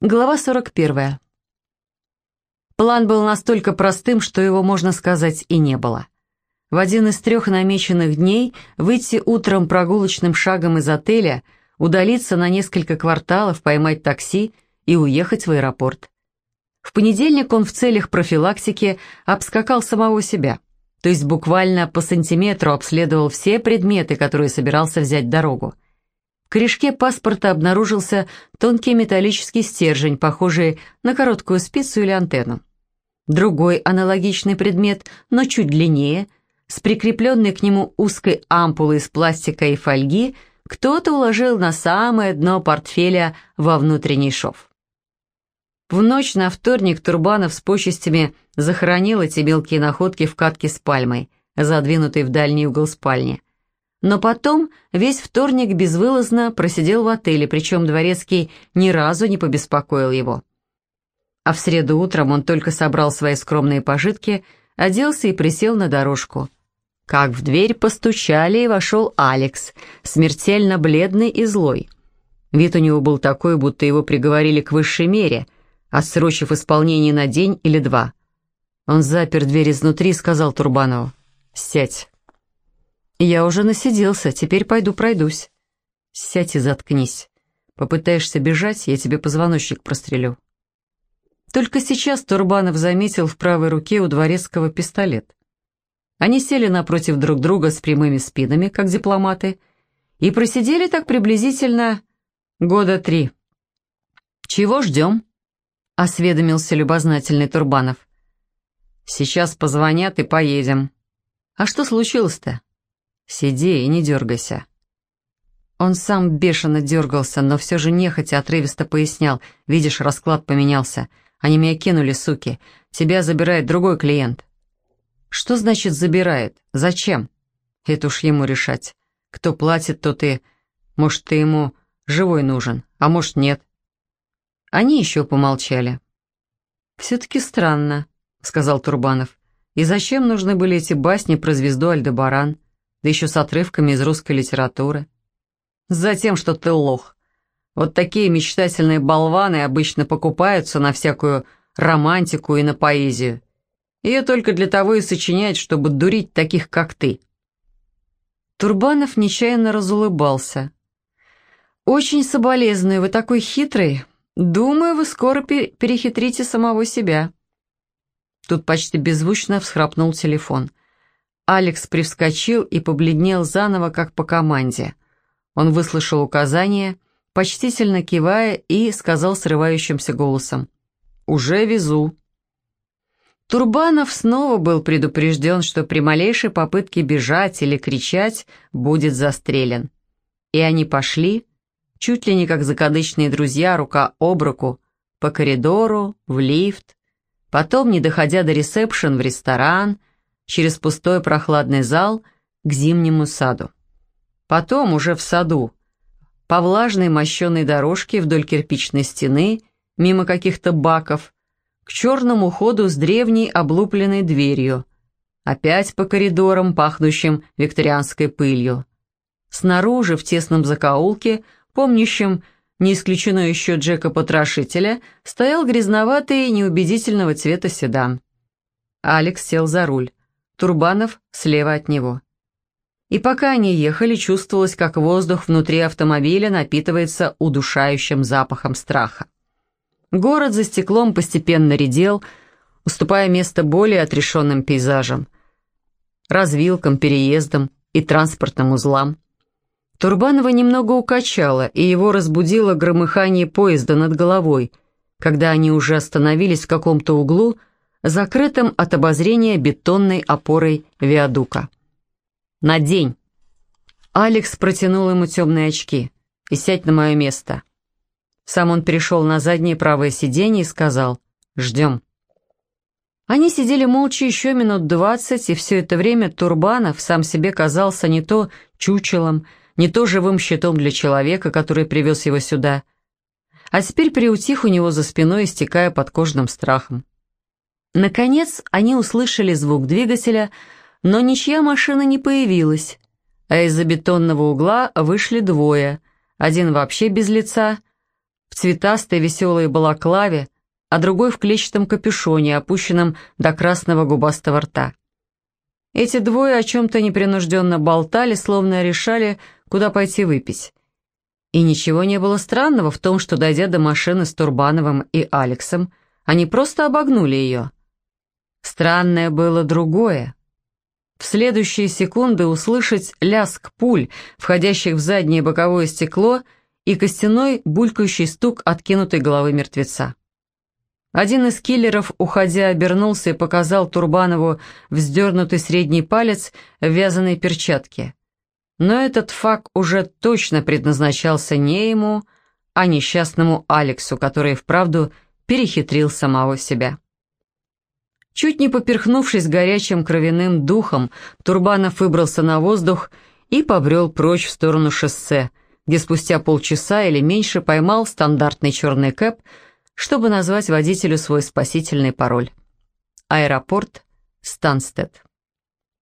Глава 41. План был настолько простым, что его, можно сказать, и не было. В один из трех намеченных дней выйти утром прогулочным шагом из отеля, удалиться на несколько кварталов, поймать такси и уехать в аэропорт. В понедельник он в целях профилактики обскакал самого себя, то есть буквально по сантиметру обследовал все предметы, которые собирался взять дорогу. В корешке паспорта обнаружился тонкий металлический стержень, похожий на короткую спицу или антенну. Другой аналогичный предмет, но чуть длиннее, с прикрепленной к нему узкой ампулой из пластика и фольги, кто-то уложил на самое дно портфеля во внутренний шов. В ночь на вторник Турбанов с почестями захоронил эти мелкие находки в катке с пальмой, задвинутой в дальний угол спальни. Но потом весь вторник безвылазно просидел в отеле, причем Дворецкий ни разу не побеспокоил его. А в среду утром он только собрал свои скромные пожитки, оделся и присел на дорожку. Как в дверь постучали, и вошел Алекс, смертельно бледный и злой. Вид у него был такой, будто его приговорили к высшей мере, отсрочив исполнение на день или два. Он запер дверь изнутри и сказал Турбанову «Сядь». «Я уже насиделся, теперь пойду пройдусь». «Сядь и заткнись. Попытаешься бежать, я тебе позвоночник прострелю». Только сейчас Турбанов заметил в правой руке у Дворецкого пистолет. Они сели напротив друг друга с прямыми спинами, как дипломаты, и просидели так приблизительно года три. «Чего ждем?» — осведомился любознательный Турбанов. «Сейчас позвонят и поедем». «А что случилось-то?» Сиди и не дергайся». Он сам бешено дергался, но все же нехотя отрывисто пояснял. «Видишь, расклад поменялся. Они меня кинули, суки. Тебя забирает другой клиент». «Что значит «забирает»? Зачем?» «Это уж ему решать. Кто платит, тот и... Может, ты ему живой нужен, а может, нет». Они еще помолчали. «Все-таки странно», — сказал Турбанов. «И зачем нужны были эти басни про звезду Альдебаран?» Да еще с отрывками из русской литературы. Затем, что ты лох. Вот такие мечтательные болваны обычно покупаются на всякую романтику и на поэзию. Ее только для того и сочиняют, чтобы дурить таких, как ты. Турбанов нечаянно разулыбался. «Очень соболезную, вы такой хитрый. Думаю, вы скоро перехитрите самого себя». Тут почти беззвучно всхрапнул телефон. Алекс привскочил и побледнел заново, как по команде. Он выслушал указание, почтительно кивая, и сказал срывающимся голосом. «Уже везу». Турбанов снова был предупрежден, что при малейшей попытке бежать или кричать будет застрелен. И они пошли, чуть ли не как закадычные друзья, рука об руку, по коридору, в лифт, потом, не доходя до ресепшн, в ресторан, через пустой прохладный зал к зимнему саду. Потом уже в саду, по влажной мощеной дорожке вдоль кирпичной стены, мимо каких-то баков, к черному ходу с древней облупленной дверью, опять по коридорам, пахнущим викторианской пылью. Снаружи, в тесном закоулке, помнящем не исключено еще Джека-потрошителя, стоял грязноватый неубедительного цвета седан. Алекс сел за руль. Турбанов слева от него. И пока они ехали, чувствовалось, как воздух внутри автомобиля напитывается удушающим запахом страха. Город за стеклом постепенно редел, уступая место более отрешенным пейзажам, развилкам, переездам и транспортным узлам. Турбанова немного укачало, и его разбудило громыхание поезда над головой, когда они уже остановились в каком-то углу, закрытым от обозрения бетонной опорой виадука. «Надень!» Алекс протянул ему темные очки. «И сядь на мое место». Сам он перешел на заднее правое сиденье и сказал «Ждем». Они сидели молча еще минут двадцать, и все это время Турбанов сам себе казался не то чучелом, не то живым щитом для человека, который привез его сюда, а теперь приутих у него за спиной, истекая под кожным страхом. Наконец они услышали звук двигателя, но ничья машина не появилась, а из-за бетонного угла вышли двое, один вообще без лица, в цветастой веселой балаклаве, а другой в клетчатом капюшоне, опущенном до красного губастого рта. Эти двое о чем-то непринужденно болтали, словно решали, куда пойти выпить. И ничего не было странного в том, что, дойдя до машины с Турбановым и Алексом, они просто обогнули ее. Странное было другое. В следующие секунды услышать ляск пуль, входящих в заднее боковое стекло, и костяной булькающий стук откинутой головы мертвеца. Один из киллеров, уходя, обернулся и показал Турбанову вздернутый средний палец в вязаной перчатке. Но этот факт уже точно предназначался не ему, а несчастному Алексу, который вправду перехитрил самого себя. Чуть не поперхнувшись горячим кровяным духом, Турбанов выбрался на воздух и побрел прочь в сторону шоссе, где спустя полчаса или меньше поймал стандартный черный кэп, чтобы назвать водителю свой спасительный пароль. Аэропорт Станстед.